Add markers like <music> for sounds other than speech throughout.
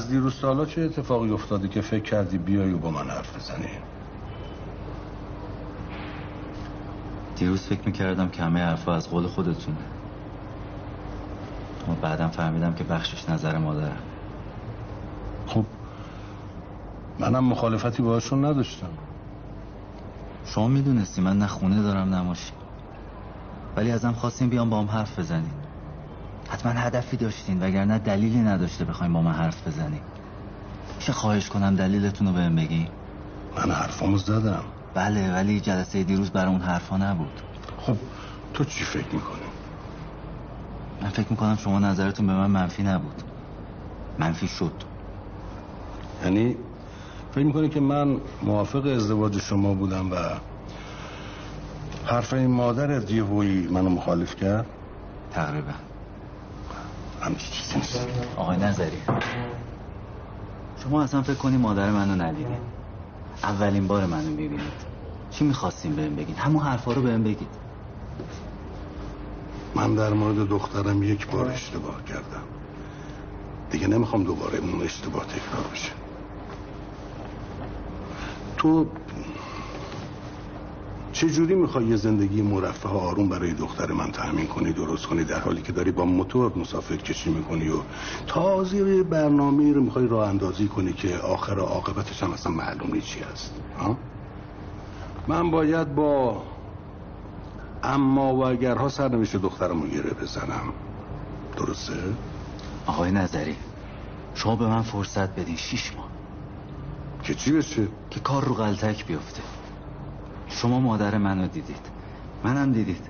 از دیروز سالا چه اتفاقی افتاده که فکر کردی بیای و با من حرف بزنی؟ دیروز فکر می‌کردم که همه حرفا از قول خودتونه اما بعدم فهمیدم که بخشش نظر مادرم خب منم مخالفتی باشون نداشتم. شما می‌دونستی من نه خونه دارم نه ماشین. ولی ازم خواستین بیام با هم حرف بزنین. حتما هدفی داشتین وگرنه دلیلی نداشته بخوایم با من حرف بزنیم. میشه خواهش کنم دلیلتون رو بهم بگی من حرفامو زدم. بله ولی جلسه دیروز برای اون حرفا نبود. خب تو چی فکر می‌کنی؟ من فکر می‌کنم شما نظرتون به من منفی نبود. منفی شد. یعنی فکر می‌کنی که من موافق ازدواج شما بودم و حرف این مادر یهویی منو مخالف کرد؟ تقریبا. همچی چیزی نیست. آقای نظری. شما اصلا فکر کنی مادر منو ندیدین اولین بار منو می‌بینید. چی می‌خواستیم بهم بگید؟ همون حرفا رو بهم بگید. من در مورد دخترم یک بار اشتباه کردم. دیگه نمی‌خوام دوباره اون اشتباه تکرار بشه. تو چجوری می‌خوای یه زندگی مرفه و آروم برای دختر من تأمین کنی درست کنی در حالی که داری با موتور مسافر کشی می‌کنی و تازه برنامه رو می‌خوای راه اندازی کنی که آخر و عاقبتش هم اصلا معلوم نیست چی هست ها؟ من باید با اما و اگرها سرنوشت دخترمو گره بزنم درسته؟ آقای نظری شما به من فرصت بدین شیش ماه که چی بشه؟ که کار رو غلطک بیفته شما مادر منو دیدید. منم دیدید.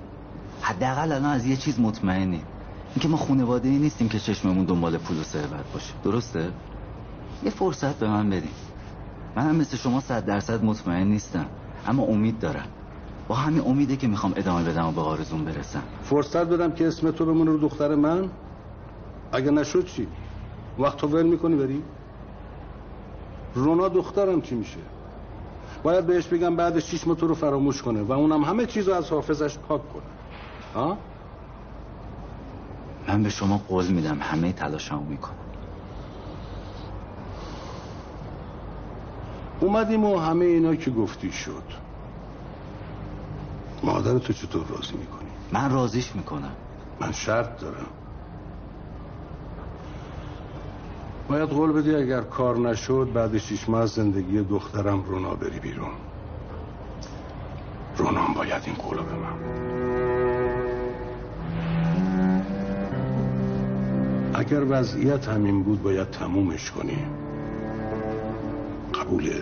حداقل الان از یه چیز مطمئنیم. اینکه ما خانواده ای نیستیم که چشممون دنبال پول و ثروت باشه. درسته؟ یه فرصت به من بدین. منم مثل شما صد درصد مطمئن نیستم. اما امید دارم. با همین امیده که می‌خوام ادامه بدم و به آرزون برسم. فرصت بدم که اسم تو بمونه رو دختر من؟ اگه نشد چی؟ وقت تو ول می‌کنی بری؟ رونا دخترم چی میشه؟ باید بهش بگم بعد شیش ماه تو رو فراموش کنه و اونم همه چیز رو از حافظش پاک کنه. ها؟ من به شما قول میدم همه تلاشمو می‌کنم. اومدیم و همه اینا که گفتی شد. مادر تو چطور راضی می‌کنی؟ من راضیش می‌کنم. من شرط دارم. باید قول بدی اگر کار نشد بعد شیش ماه زندگی دخترم رونا بری بیرون. رونام باید این قولو به من اگر وضعیت همین بود باید تمومش کنی. قبوله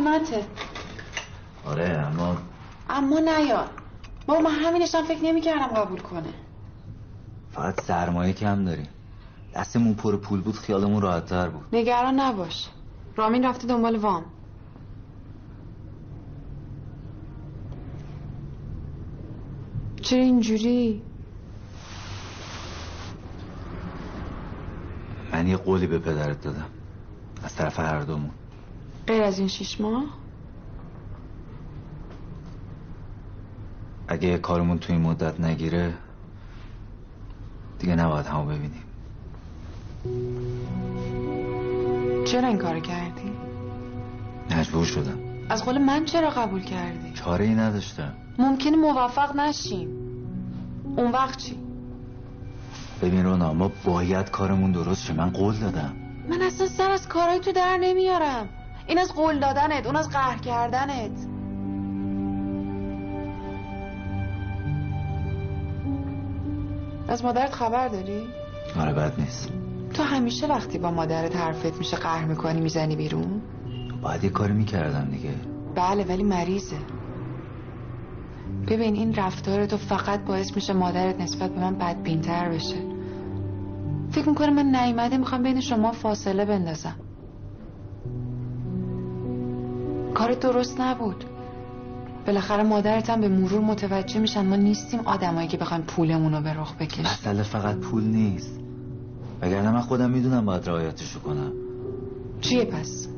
غنیمته آره اما اما نیار بابا من همینشم فکر نمی‌کردم قبول کنه. فقط سرمایه کم داریم. دستمون پر پول بود خیالمون راحتتر بود. نگران نباش. رامین رفته دنبال وام. چرا اینجوری؟ من یه قولی به پدرت دادم. از طرف هر دومون. غیر از این شیش ماه؟ اگه کارمون تو این مدت نگیره دیگه نباید همو ببینیم. چرا این کار کردی؟ مجبور شدم. از قول من چرا قبول کردی؟ چاره ای نداشتم. ممکنه موفق نشیم. اون وقت چی؟ ببین رونا ما باید کارمون درست شه. من قول دادم. من اصلا سر از کارهای تو در نمیارم. این از قول دادنت اون از قهر کردنت. از مادرت خبر داری؟ آره بد نیست. تو همیشه وقتی با مادرت حرفت میشه قهر می‌کنی می‌زنی بیرون؟ باید یه کاری می‌کردم دیگه. بله ولی مریضه. ببین این رفتار تو فقط باعث میشه مادرت نسبت به من بدبینتر بشه. فکر می‌کنه من نیومده می‌خوام بین شما فاصله بندازم. کار درست نبود. بالاخره مادرتم به مرور متوجه میشن ما نیستیم آدمایی که بخوایم پولمون رو به رخ بکشیم. مسئله فقط پول نیست. وگرنه من خودم می‌دونم باید رعایتشو کنم. چیه پس؟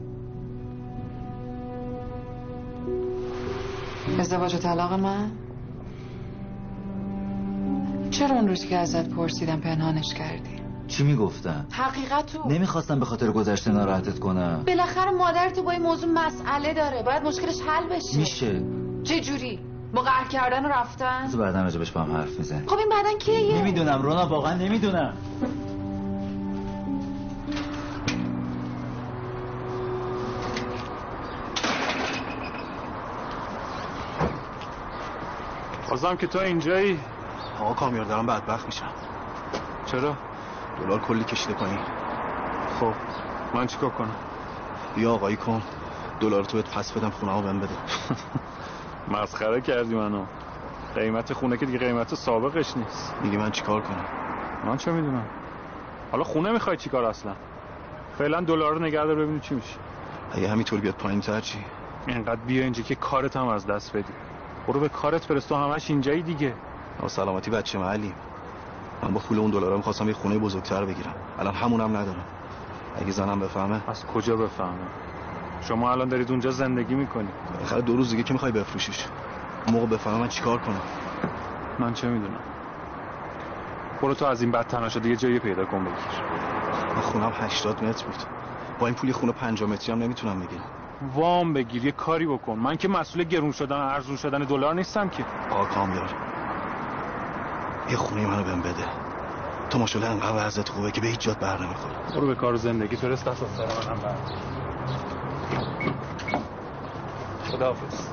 ازدواج و طلاق من؟ چرا اون روز که ازت پرسیدم پنهانش کردی؟ چی می‌گفتم حقیقتو. نمی‌خواستم به خاطر گذشته ناراحتت کنم بالاخره مادرت با این موضوع مسئله داره. باید مشکلش حل بشه. میشه. چه جوری؟ با قهر کردن و رفتن؟ تو بعدا راجبش با هم حرف می‌زنیم. خب این بعدن کیه؟ نمی‌دونم رونا واقعا نمی‌دونم. بازم که تو اینجایی. آقا کامیار دارم بدبخت میشم. چرا؟ دلار کلی کشیده پایین. خب من چیکار کنم؟ بیا آقایی کن. دلار تو بهت پس بدم خونه بهم بده. <laughs> مسخره کردی منو. قیمت خونه که دیگه قیمت سابقش نیست. میگی من چیکار کنم؟ من چه می‌دونم؟ حالا خونه می‌خوای چیکار اصلا؟ فعلا دلار رو نگه دار ببینیم چی میشه. اگه همینطور بیاد پایین تر چی؟ اینقدر بیا اینجا که کارت هم از دست بدی. برو به کارت برس تو همش اینجایی دیگه. سلامتی بچه محلی. من با پول اون دلارا می‌خواستم یه خونه بزرگتر بگیرم. الان همونم ندارم. اگه زنم بفهمه. از کجا بفهمه؟ شما الان دارید اونجا زندگی می‌کنی بالاخره دو روز دیگه که می‌خوای بفروشیش؟ موقع بفهمه من چیکار کنم؟ من چه می‌دونم؟ برو تو از این بد تنها شده یه جایی پیدا کن بگیر. من خونم 80 متر بود. با این پولی خونه 5 متری هم نمی‌تونم بگیرم. وام بگیر یه کاری بکن. من که مسئول گرون شدن ارزون شدن دلار نیستم که. آقا کامیار یه خونه منو بهم بده. تو ماشاءالله انقدر وضعیت خوبه که به هیچ جات بر نمی‌خوره. برو به کار زندگی تو رس دست از سر منم بر. خداحافظ.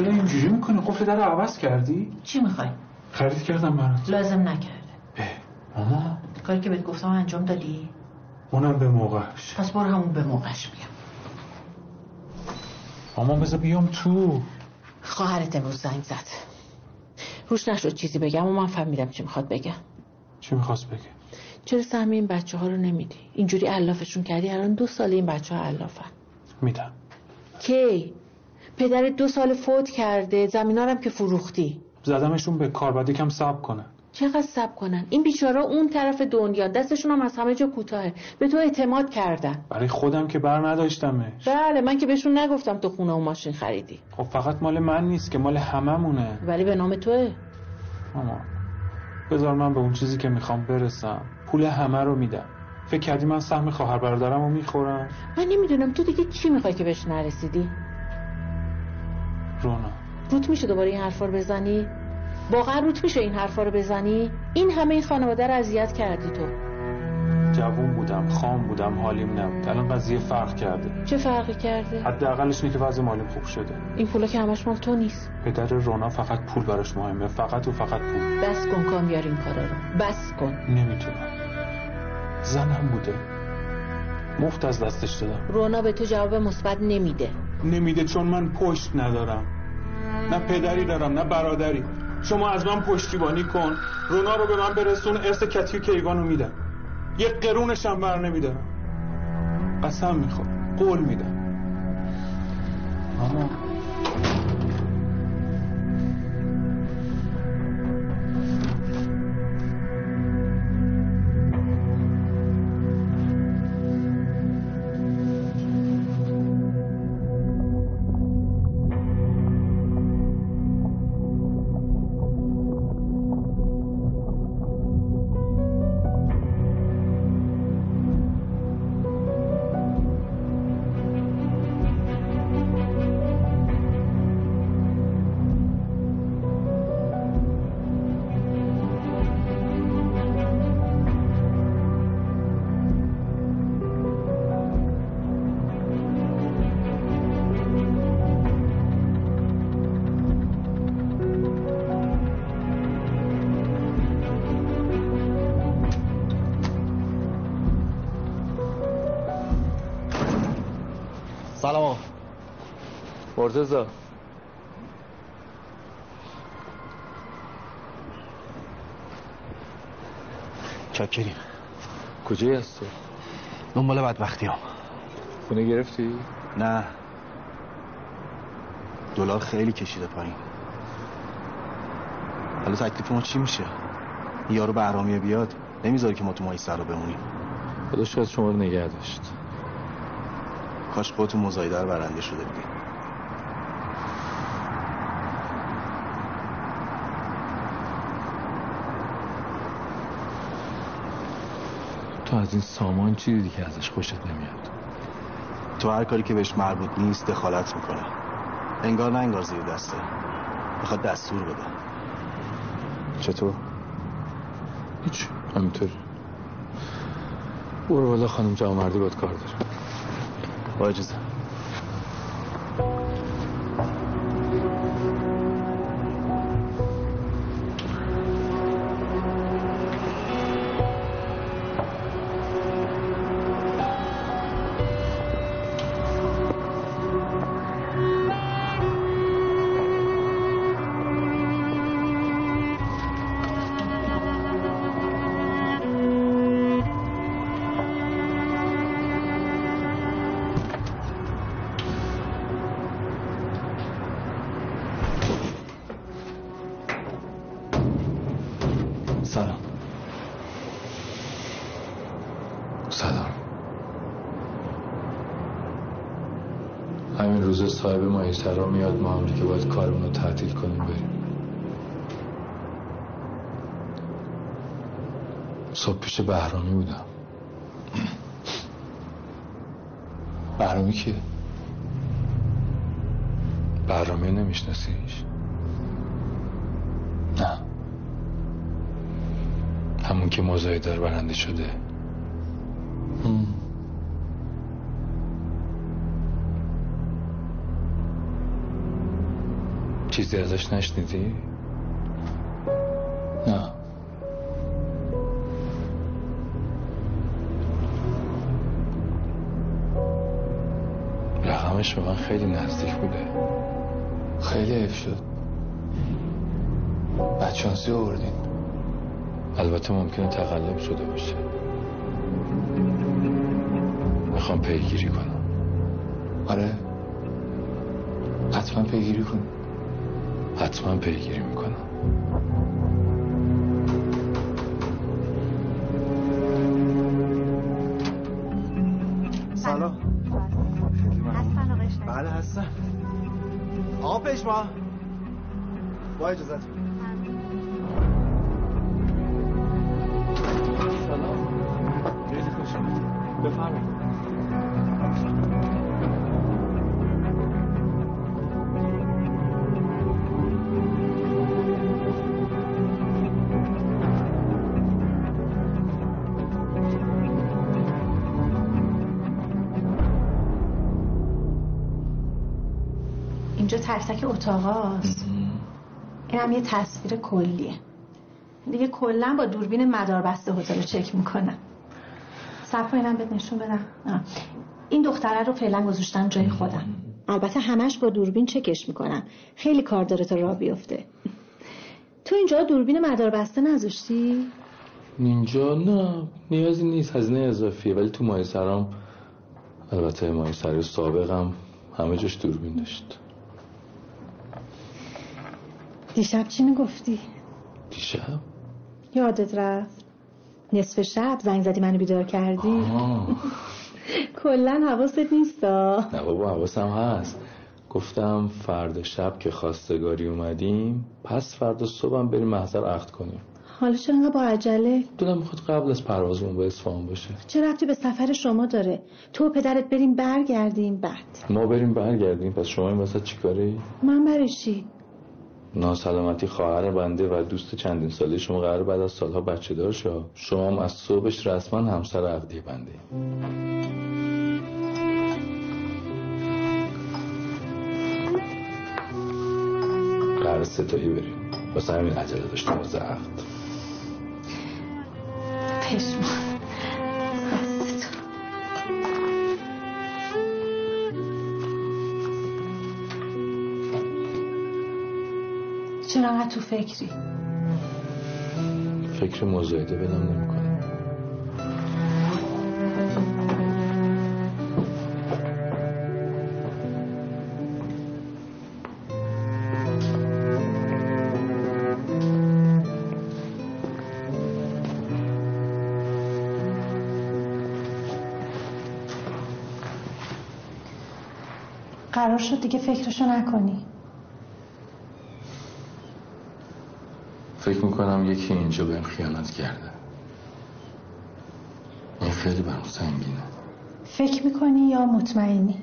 چرا اینجوری می‌کنی؟ قفل در عوض کردی؟ چی می‌خوای؟ خرید کردم برات لازم نکرده. اه، ماما کاری که بهت گفتم انجام دادی؟ اونم به موقعش. پس برو همون به موقعش بیام ماما بذار بیام تو. خواهرت امروز زنگ زد. روش نشد چیزی بگم و من فهمیدم چی می‌خواد بگم چی می‌خواست بگه؟ چرا سهم این بچه ها رو نمیدی؟ اینجوری علافشون کردی؟ الان دو ساله این بچه ها علافن. میدم. کی؟ پدر دو سال فوت کرده زمینارم که فروختی. زدمشون به کار بعد یکم صبر کنن. چقدر سب کنن؟ این بیچارا اون طرف دنیا دستشون هم از همه جا کوتاهه. به تو اعتماد کردن. برای خودم که بر نداشتمش. بله من که بهشون نگفتم تو خونه و ماشین خریدی. خب فقط مال من نیست که مال هممونه. ولی به نام توه. ماما بذار من به اون چیزی که می‌خوام برسم. پول همه رو میدم. فکر کردی من سهم خواهر برادرم رو می‌خورم؟ من نمی‌دونم تو دیگه چی می‌خوای که بهش نرسیدی؟ رونا. روت میشه دوباره این حرفا رو بزنی؟ واقعا روت میشه این حرفا رو بزنی؟ این همه این خانواده رو اذیت کردی تو. جوون بودم خام بودم حالیم نبود. الان قضیه فرق کرده. چه فرقی کرده؟ حداقلش اینه که وضع مالیم خوب شده. این پولا که همش مال تو نیست. پدر رونا فقط پول براش مهمه. فقط و فقط پول. بس کن کامیار این کارا رو. بس کن. نمی‌تونم. زنم بوده. مفت از دستش دادم. رونا به تو جواب مثبت نمیده. نمیده چون من پشت ندارم. نه پدری دارم نه برادری. شما از من پشتیبانی کن. رونا رو به من برسون. ارث کتی و کیوان رو میدم. یه قرونش هم بر نمیدارم. قسم می‌خوام قول میدم. ماما سلام. آقا مرتزا چاکریم کجایی هست تو؟ دنبال بدبختی هم خونه گرفتی؟ نه. دلار خیلی کشیده پایین. حالا تکلیف ما چی میشه؟ یارو بهرامیه بیاد نمی‌ذاره که ما تو مایی سر رو بمونیم. خدا شاید شما رو نگه داشت. کاش خودتون مزایده رو برنده شده بودی. تو از این سامان چی دیدی که ازش خوشت نمیاد. تو هر کاری که بهش مربوط نیست دخالت می‌کنه. انگار نه انگار زیر دسته. می‌خواد دستور بده. چطور؟ هیچ همینطوری. برو بالا خانم جوامردی باید کار داره. با مایسرا میاد ما هم دیگه باید کارمون رو تعطیل کنیم بریم صبح پیش بهرامی بودم بهرامی کیه؟ بهرامی نمیشناسیش؟ نه همون که مزایده رو برنده شده چیزی ازش نشنیدی؟ نه. رقمش به من خیلی نزدیک بوده. خیلی حیف شد. بچانسی آوردین. البته ممکنه تقلب شده باشه. می‌خوام پیگیری کنم. آره. حتما پیگیری کن حتما پیگیری می‌کنم. سلام. هستن آقای شریف. بله هستم. آقا پشما با اجازت تک اتاقاست. این هم یه تصویر کلیه. دیگه کلا با دوربین مداربسته هتل رو چک می‌کنم. صفا اینم بهت نشون بدم. آه. این دختره رو فعلا گذاشتم جای خودم. البته همش با دوربین چکش می‌کنم. خیلی کار داره تا راه بیفته. تو اینجا دوربین مداربسته نذاشتی؟ اینجا نه نیازی نیست. هزینه اضافیه. ولی تو ماه سرام البته ماه سری سابقم همه جاش دوربین داشت. دیشب چی می‌گفتی؟ دیشب؟ یادت رفت. نصف شب زنگ زدی منو بیدار کردی. <laughs> کلا حواست نیستا. نه بابا حواسم هست. گفتم فردا شب که خواستگاری اومدیم پس فردا صبحم بریم محضر عقد کنیم. حالا چرا انقدر با عجله؟ دلم می‌خواد قبل از پروازمون به اصفهان باشه. چه رفتی به سفر شما داره؟ تو و پدرت بریم برگردیم بعد. ما بریم برگردیم پس شما این وسط چیکاره من برای چی؟ ناسلامتی خواهر بنده و دوست چندین ساله شما قرار بعد از سالها بچه دار شد شما هم از صبحش رسما همسر عقدی بنده. قرار ستایی بریم. واسه همین عجله داشتم واسه عقد. پشمان چرا انقدر تو فکری؟ فکر مزایده بدم نمی‌کنم قرار شد دیگه فکرشو نکنی. فکر می‌کنم یکی اینجا بهم خیانت کرده. این خیلی برام سنگینه. فکر می‌کنی یا مطمئنی؟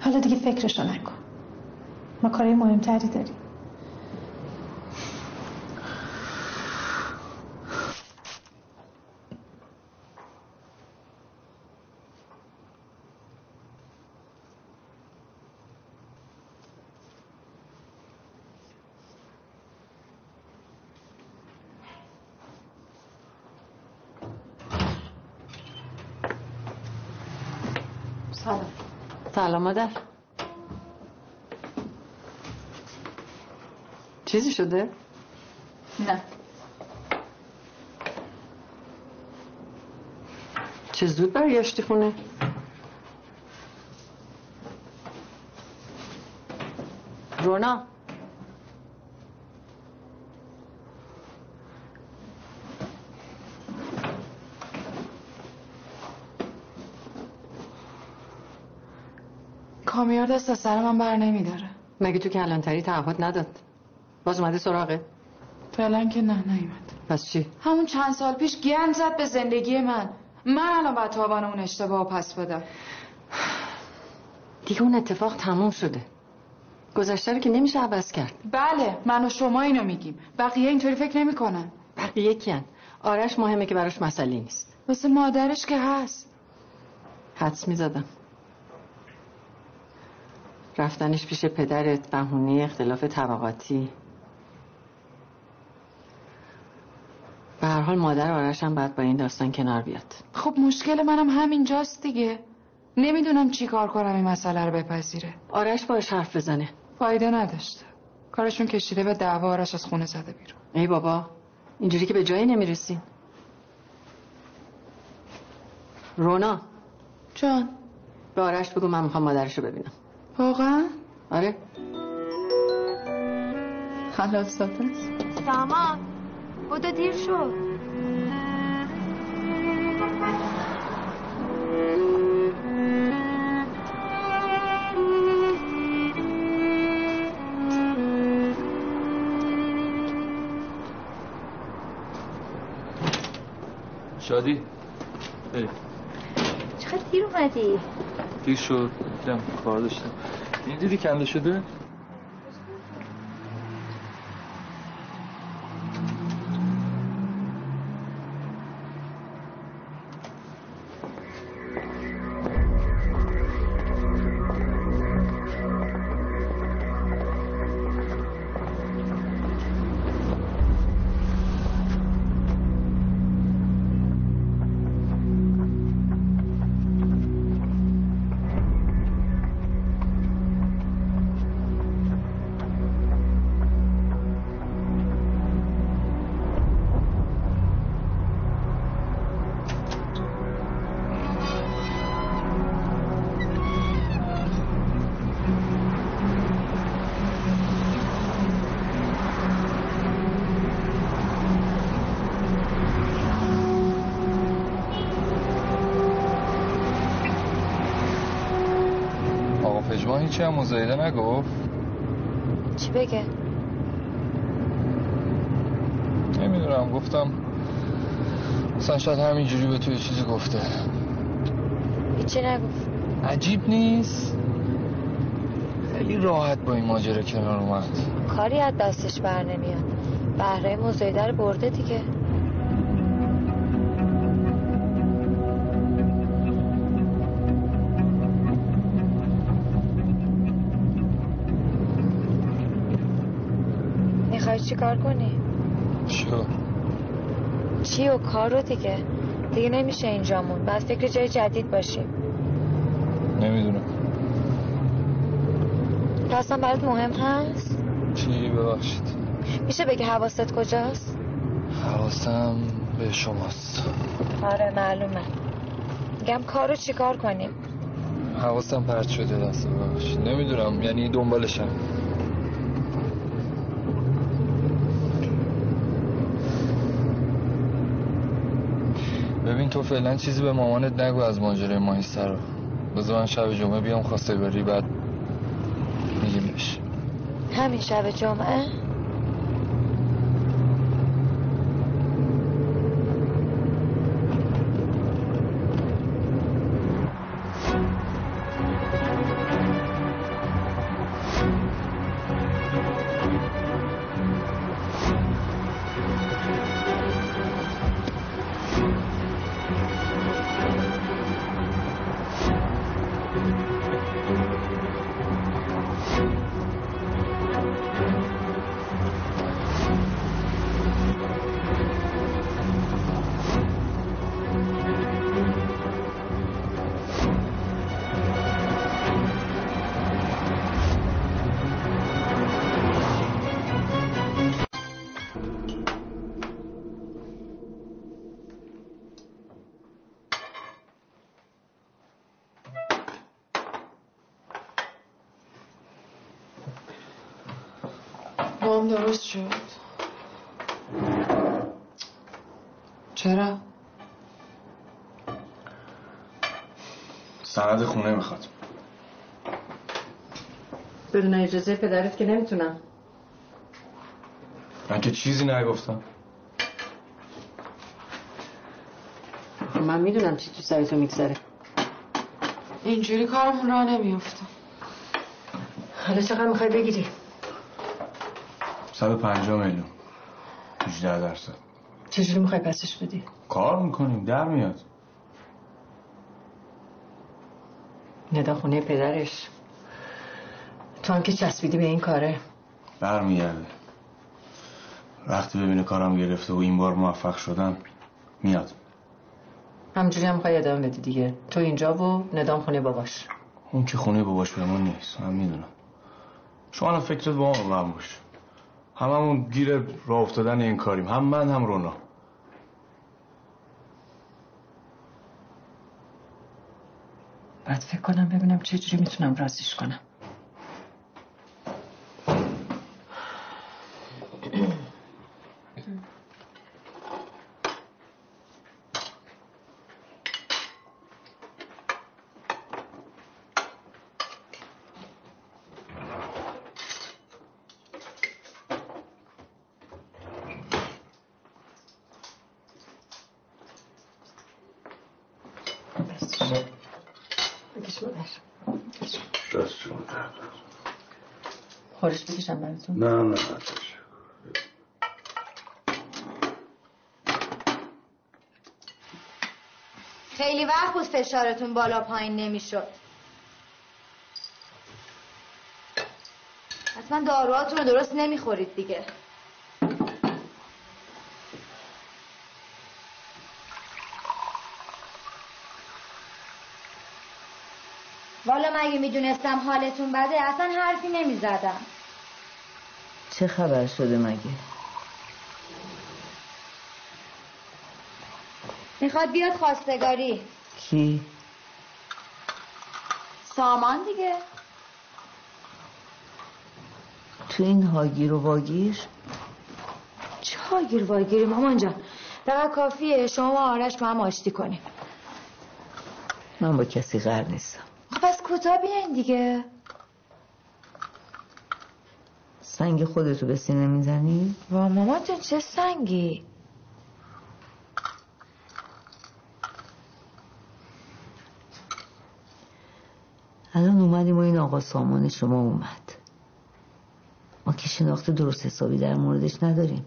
حالا دیگه فکرشو نکن. ما کارهای مهمتری داریم سلام سلام مادر چیزی شده؟ نه چه زود برگشتی خونه؟ رونا کامیار دست از سر من بر نمیداره. مگه تو کلانتری تعهد نداد؟ باز اومده سراغه. فعلا که نه نیومد. پس چی؟ همون چند سال پیش گند زد به زندگی من. من الان باید تاوان اون اشتباه پس بدم. دیگه اون اتفاق تموم شده. گذشته رو که نمیشه عوض کرد. بله من و شما اینو میگیم. بقیه اینطوری فکر نمی‌کنن. بقیه کیان آرش مهمه که براش مسئله نیست. واسه مادرش که هست. حدس می‌زدم. رفتنش پیش پدرت بهونه اختلاف طبقاتی. به هر حال مادر آرش هم باید با این داستان کنار بیاد. خب مشکل منم همینجاست دیگه. نمی‌دونم چی کار کنم این مسئله رو بپذیره. آرش باش حرف بزنه. فایده نداشته. کارشون کشیده به دعوا آرش از خونه زده بیرون. ای بابا اینجوری که به جایی نمی‌رسیم رونا. جان. به آرش بگو من می‌خوام مادرش رو ببینم. واقعا؟ آره. حالا ساته سامان بودو دیر شد هادی بریم چقدر دیر اومدی؟ دیر شد دیدم کار داشتم. این دیدی کنده شده مزایده نگفت؟ چی بگه؟ نمی‌دونم گفتم مثلا شاید همینجوری به تو یه چیزی گفته. هیچی نگفت. عجیب نیست؟ خیلی راحت با این ماجرا کنار اومد. کاری از دستش بر نمیاد. بهره مزایده رو برده دیگه. می‌خوای چی کار کنی؟ چیو چی و کار رو دیگه. دیگه نمیشه اینجامون. بعد فکر جای جدید باشیم. نمی‌دونم. اصلا برات مهم هست؟ چی؟ ببخشید. میشه بگی حواست کجاست؟ حواسم به شماست. آره معلومه. میگم کار رو چی کار کنیم؟ حواسم پرت شده دست ببخشید. نمی‌دونم. یعنی دنبالشم. ببین تو فعلا چیزی به مامانت نگو از ماجرای ماهیسته رو بذار من شب جمعه بیام خواستگاری بعد میگیم بهش همین شب جمعه؟ درست شد. چرا؟ سند خونه می‌خواد. بدون اجازه پدرت که نمی‌تونم. من که چیزی نگفتم. من می‌دونم چی تو سر تو میگذره. اینجوری کارمون را نمیفته حالا چقدر می‌خوای بگیری؟ 150 میلیون. 18 درصد. چجوری می‌خوای پسش بدی؟ کار می‌کنیم در میاد. ندا خونه پدرش. تو هم که چسبیدی به این کاره. برمیگرده. وقتی ببینه کارم گرفته و این بار موفق شدم میاد. همجوری هم می‌خوای ادامه بدی دیگه. تو اینجا و ندام خونه باباش. اون که خونه باباش به ما نیست من می‌دونم. شما فکرت با ما من باش. هممون گیر راه افتادن این کاریم. هم من هم رونا. بعد فکر کنم ببینم چجوری می‌تونم راضیش کنم. فشارتون بالا پایین نمی‌شد. حتما داروهاتون رو درست نمی‌خورید دیگه. والا مگه می‌دونستم حالتون بده اصلا حرفی نمی‌زدم. چه خبر شده مگه؟ می‌خواد بیاد خواستگاری. کی؟ سامان دیگه. تو این هاگیر و واگیر؟ چه هاگیر واگیری مامان جان؟ فقط کافیه. شما و آرش با هم آشتی کنیم. من با کسی قرار نیستم. خب پس کوتاه بیاین دیگه. سنگ خودتو به سینه می‌زنی؟ وا مامان جان چه سنگی؟ الان اومدیم و این آقا سامان شما اومد. ما که شناخت درست حسابی در موردش نداریم.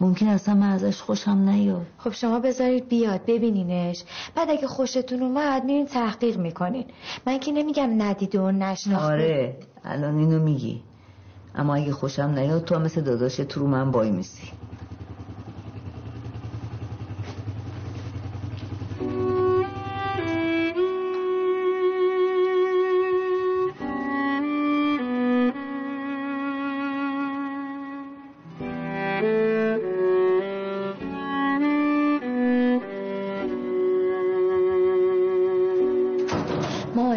ممکن اصلا من ازش خوشم نیاد. خب شما بذارید بیاد ببینینش. بعد اگه خوشتون اومد میرین تحقیق می‌کنین. من که نمیگم ندیده و نشناخته. آره الان اینو میگی. اما اگه خوشم نیاد تو مثل داداش تو رو من وای میسی.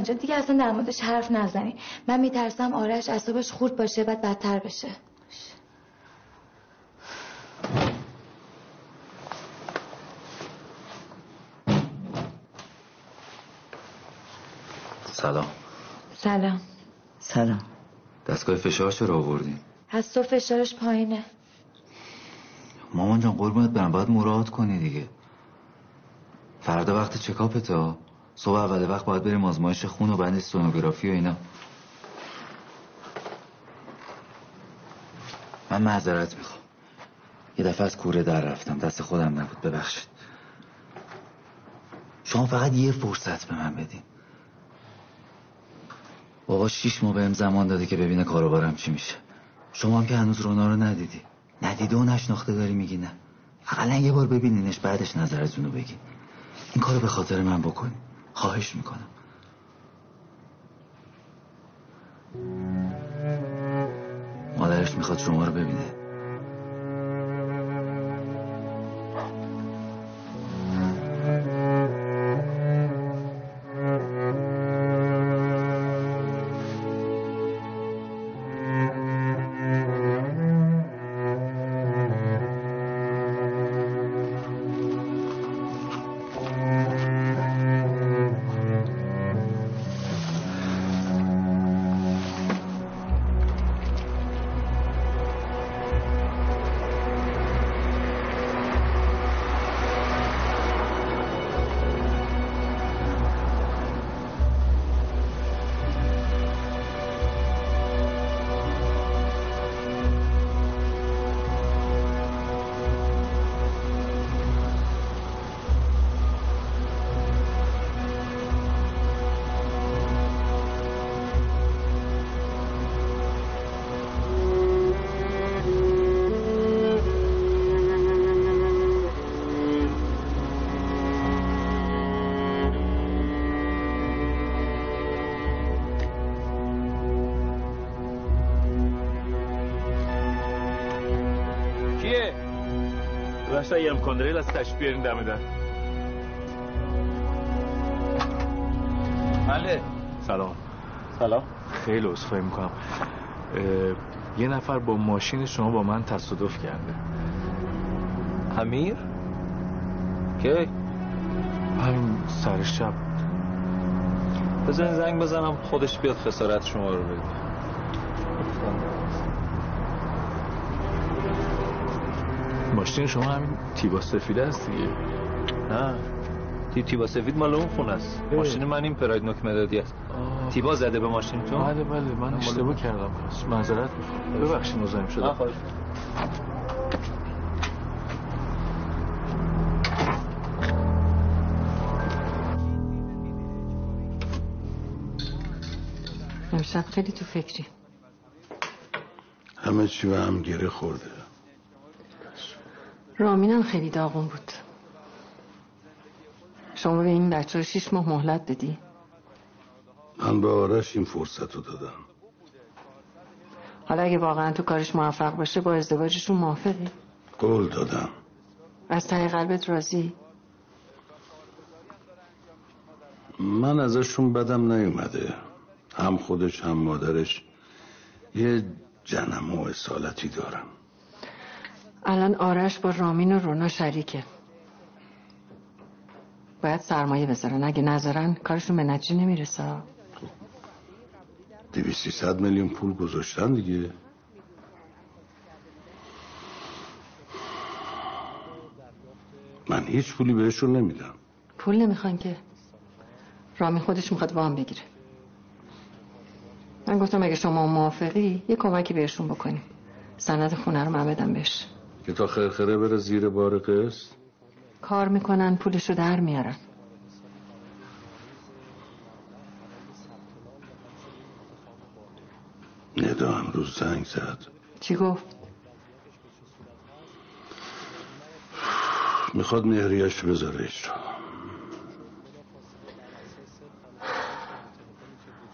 جان دیگه اصلا در موردش حرف نزنی. من میترسم آرش اعصابش خورد باشه بعد بدتر بشه. سلام. سلام. سلام. دستگاه فشار چرا آوردین؟ از صبح فشارش پایینه. مامان جان قربونت برم. باید مراعات کنی دیگه. فردا وقت چکاپت ها؟ صبح اول وقت باید بریم آزمایش خون و بند سونوگرافی و اینا. من معذرت می‌خوام. یه دفعه از کوره در رفتم. دست خودم نبود. ببخشید. شما فقط یه فرصت به من بدین. بابا شیش ماه بهم زمان داده که ببینه کاروبارم چی میشه. شما هم که هنوز رونا رو ندیدی. ندیده و نشناخته داری میگی نه. اقلا یه بار ببینینش بعدش نظرتون رو بگین. این کارو به خاطر من بکنی خواهش می‌کنم. مادرش می‌خواد شما رو ببینه. Yarım konduruyla taşıp yerinde mi der? بله سلام سلام خیلی عذرخواهی می‌کنم یه نفر با ماشین شما با من تصادف کرده امیر کی همین سر شب بزن زنگ بزنم خودش بیاد خسارت شما رو بده ماشین شما همین تیبا سفیده است دیگه. نه تیبا سفید مال اون خونه است. ماشین من این پراید نوک مدادی است. تیبا زده به ماشین تو؟ بله بله من اشتباه کردم. معذرت می‌خوام. ببخشید مزاحم شدم. امشب خیلی تو فکری. همه چی به هم گره خورده. رامینم خیلی داغون بود. شما به این بچه رو شیش ماه مهلت دادی؟ من به آرش این فرصت رو دادم. حالا اگه واقعا تو کارش موفق باشه با ازدواجشون موافقی؟ قول دادم. از ته قلبت راضی؟ من ازشون بدم نیومده. هم خودش هم مادرش. یه جنم و اصالتی دارم. الان آرش با رامین و رونا شریکه. باید سرمایه بذارن. اگه نذارن کارشون به نتیجه نمی‌رسه. دویستی ست میلیون پول گذاشتن دیگه. من هیچ پولی بهشون نمیدم. پول نمی‌خوان که. رامین خودش می‌خواد وام بگیره. من گفتم اگه شما موافقی یه کمکی بهشون بکنیم. سند خونه رو من بدم بهش. که تا خرخره بره زیر بار قسط؟ کار می‌کنن پولشو در میارن. ندا امروز زنگ زد. چی گفت؟ می‌خواد مهریش بذاره اجرا.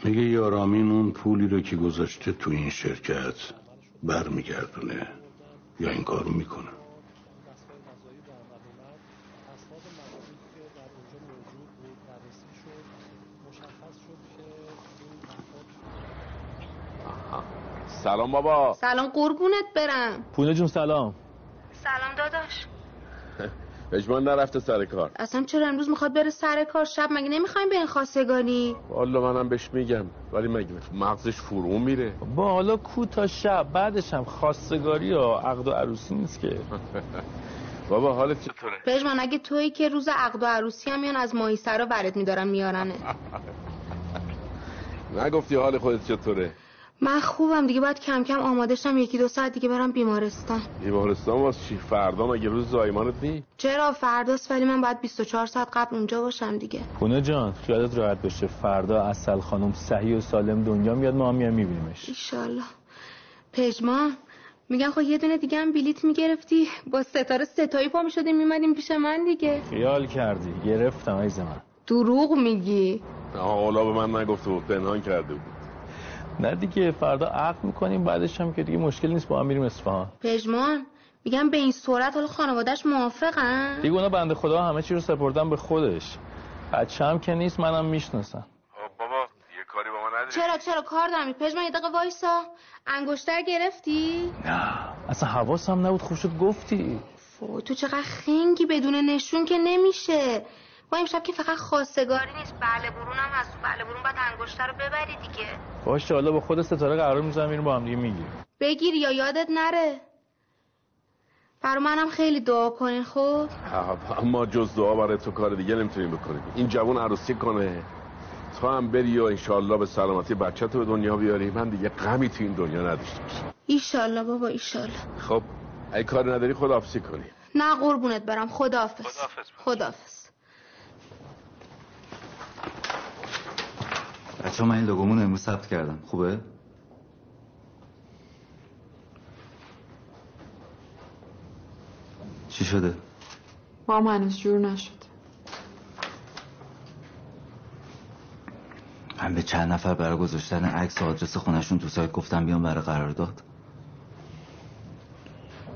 میگه یارامین اون پولی رو که گذاشته تو این شرکت برمیگردونه. یا این کارو می‌کنه؟ سلام بابا. سلام قربونت برم. پونه جون سلام. سلام داداش. پژمان نرفته سر کار. اصلا چرا امروز می‌خواد بره سر کار؟ شب مگه نمی‌خوایم به این خواستگانی والا منم بهش میگم ولی مگه مغزش فرو میره؟ با حالا کو تا شب؟ بعدش هم خواستگاری و عقد و عروسی نیست که. <laughs> بابا حالت چطوره؟ پژمان اگه تویی که روز عقد و عروسی هم میان از ماهی سرا ورد میدارن میارنه. <laughs> نگفتی حال خودت چطوره؟ من خوبم دیگه باید کم کم آماده شم. یکی دو ساعت دیگه برم بیمارستان. بیمارستان واسه چی؟ فردا مگه روز زایمانت نی؟ چرا فرداست؟ ولی من باید 24 ساعت قبل اونجا باشم دیگه. پونه جان خیالت راحت بشه. فردا اصل خانم صحیح و سالم دنیا میاد ما هم میایم میبینیمش. ایشالله. پژمان میگن خب یه دونه دیگه هم بلیت می‌گرفتی. با ستاره ستایی پا می‌شدیم میمدیم پیش من دیگه. خیال کردی. گرفتم عزیز من. دروغ میگی. آه اولا به من نگفته بود پنهان کرده بود. نه دیگه فردا عقد می‌کنیم بعدش هم که دیگه مشکل نیست با هم میریم اصفهان. پژمان میگم به این صورت حالا خانوادهش موافقن؟ دیگه اونا بنده خدا همه چی رو سپردن به خودش. بچه هم که نیست منم می‌شناسم. بابا یه کاری با ما نداری. چرا چرا؟ کار دارم. پژمان یه دقیقه وایسا. انگشتر گرفتی؟ نه اصلا حواسم نبود خوب شد گفتی. فو تو چقدر خنگی بدون نشون که نمیشه. با امشب که فقط خواستگاری نیست. بله برون هم هست. بله برون باید انگشتر رو ببری دیگه. باشه حالا با خود ستاره قرار می‌زنم میریم با هم دیگه می‌گیریم. بگیر یا یادت نره. برا منم خیلی دعا کنین خب؟ ما جز دعا برای تو کار دیگه نمی‌تونیم بکنیم. این جوان عروسی کنه. تو هم بری و انشالله به سلامتی بچه تو به دنیا بیاری. من دیگه غمی تو این دنیا نداشته باشم ایشالله بابا ایشالله. خب ای کاری نداری خداحافظی کنی. نه قربونت برم. خداحافظ. خداحافظ. بچه من این لوگومون امروز ثبت کردم. خوبه؟ چی شده؟ ما هم هنوز جور نشد. من به چند نفر برای گذاشتن عکس و آدرس خونشون تو سایت گفتم بیان برای قرارداد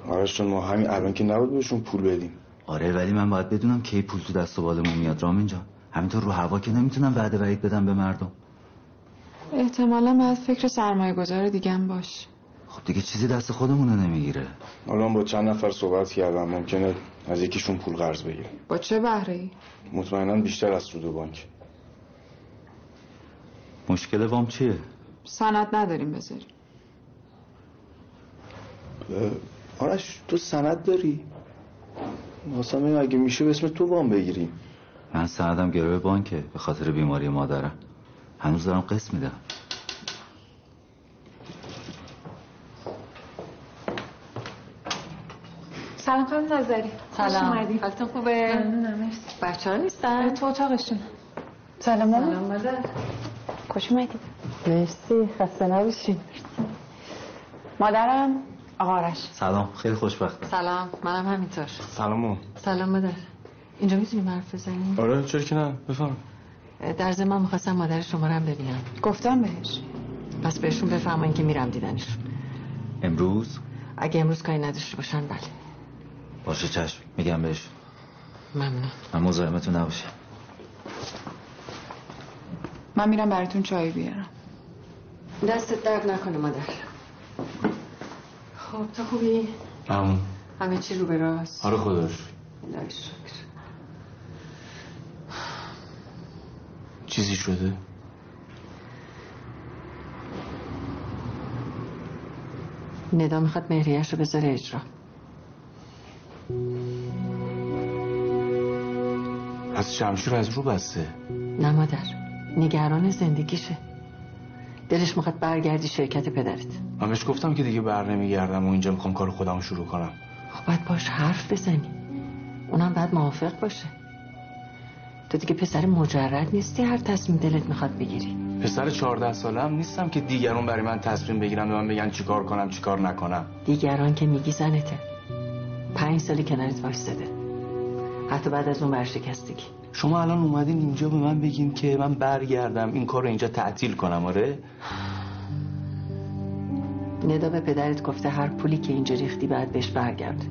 آرش ما همین الان که نبود بهشون پول بدیم. آره ولی من باید بدونم کی پول تو دست و بالمون میاد. رامین جان همینطور رو هوا که نمی‌تونم وعده وعید بدم به مردم. احتمالا باید فکر سرمایه گذار دیگه هم باش. خب دیگه چیزی دست خودمونو نمی‌گیره. حالا با چند نفر صحبت کردم ممکنه از یکیشون پول قرض بگیریم با چه بهره ای؟ مطمئنا بیشتر از سود بانک. مشکل وام چیه؟ سند نداریم بذاریم. آرش تو سند داری؟ واسه اگه میشه به اسم تو وام بگیریم. من سندم گروه بانکه به خاطر بیماری مادرم. هنوز دارم قسط میدم. سلام خانم نظری. سلام. حالتون خوبه؟ ممنونم مرسی. بچه ها نیستن؟ تو اتاقشون. سلام مامان. سلام مادر. خوش اومدی مرسی خسته نباشین مادرم آقا آرش سلام خیلی خوشبختم سلام منم همینطور. سلام مامان. سلام مادر. اینجا می‌تونیم حرف بزنیم آره چرا که نه؟ بفهم در ضمن من می‌خواستم مادر شما رو هم ببینم. گفتم بهش. پس بهشون بفرمایین که میرم دیدنشون امروز؟ اگه امروز کاری نداشته باشن بله. باشه چشم. میگم بهش. ممنون. من مزاحمتون نباشم. من میرم براتون چای بیارم. دستت درد نکنه مادر. خب تو خوبی؟ ممنون. همه چی رو به راست. آره خداش الهی شکر. چیزی شده؟ ندا می‌خواد مهریش رو بذاره اجرا. از شمشیر از رو بسته. نه مادر نگران زندگیشه. دلش می‌خواد برگردی شرکت پدرت. من بهش گفتم که دیگه بر نمیگردم و اینجا می‌خوام کار خودم شروع کنم. خب باید باش حرف بزنی. اونم باید موافق باشه. تو دیگه پسر مجرد نیستی هر تصمیم دلت می‌خواد بگیری. پسر چهارده ساله هم نیستم که دیگران برای من تصمیم بگیرن به من بگن چیکار کنم چیکار نکنم. دیگران که میگی زنته. پنج سالی کنارت وایستاده. حتی بعد از اون ورشکستگی شما الان اومدین اینجا به من بگین که من برگردم این کار رو اینجا تعطیل کنم آره؟ ندا به پدرت گفته هر پولی که اینجا ریختی بعد بهش برگرد.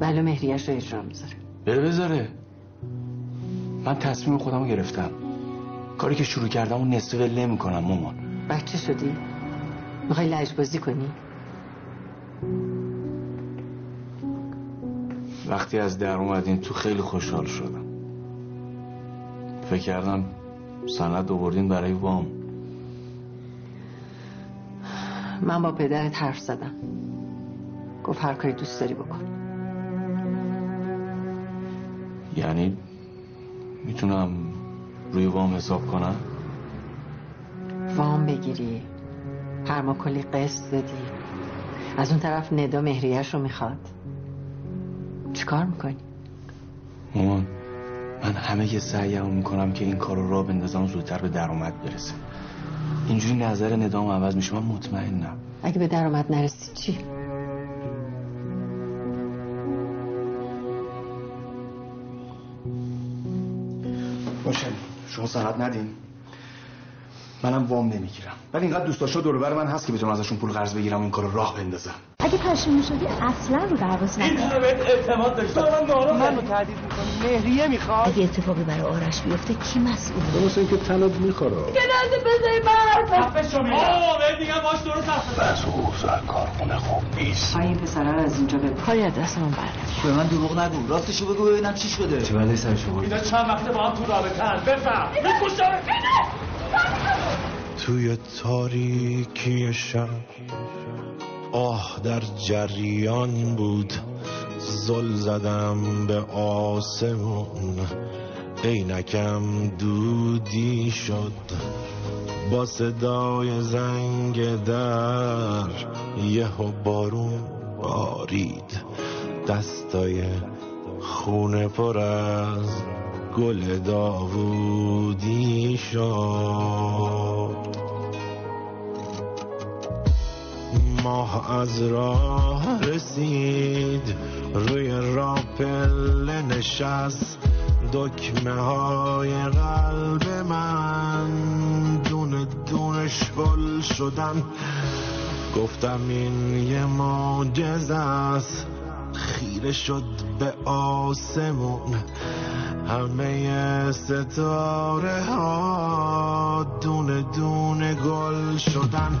بله مهریش رو اجرا می‌ذاره. بره بذاره. من تصمیم خودم گرفتم. کاری که شروع کردم اون نصف ول نمی‌کنم مامان. بچه شدی؟ می‌خوای لجبازی کنی؟ وقتی از در اومدین تو خیلی خوشحال شدم. فکر کردم سند آوردین برای وام. من با پدرت حرف زدم. گفت هر کاری دوست داری بکن. یعنی می‌تونم روی وام حساب کنم؟ وام بگیری. هر کلی قسط بدی از اون طرف ندا مهریش رو می‌خواد. چیکار می‌کنی؟ مامان من همه یه سعیم می‌کنم که این کار رو را بندازم زودتر به درآمد برسه. اینجوری نظر ندام عوض میشه. من مطمئنم. اگه به درآمد نرسی چی؟ شما سند ندین؟ منم وام نمی‌گیرم. ولی اینقدر دوست داشته دور بر من هست که بتونم ازشون پول قرض بگیرم و این کار رو راه بندازم. اگه پشیمون شدی اصلا رو دروازه این نکن همه بهت اعتماد داشتم. من نارو منو تهدید مهریه می‌خواد؟ اگه اتفاقی برای آرش بیفته کی مسئول؟ درست اینکه تنت می‌خوره. که نزد بذاری من حرفش رو آه بهت میگم باش درست حرف بس اوضاع کارخونه خوب نیست. این پسره رو از اینجا ببر کاری از دست من برد به من دروغ نگو. راستشو بگو ببینم چی شده. چه بلایی سرش اینا چند وقته با هم تو رابطه بفهم. می‌کشم. توی تاریکی شب آه در جریان بود. زل زدم به آسمون. عینکم دودی شد. با صدای زنگ در یهو بارون بارید. دستای خونه پر از گل داوودی شد. ماه از راه رسید. روی راپل نشست. دکمه های قلب من. دونه دونه شل شدن. گفتم این یه معجزه است. خیره شد به آسمون. همه ستاره ها دونه دونه گل شدن.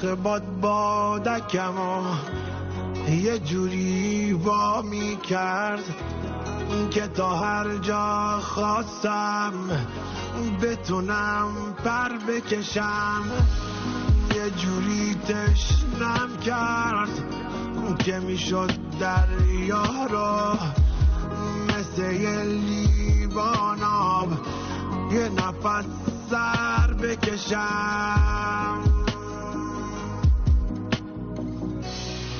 نخ باد بادکم و یه جوری وا می کرد که تا هر جا خواستم بتونم پر بکشم. یه جوری تشنم کرد که می‌شد دریا رو مثل یه لیوان آب یه نفس سر بکشم.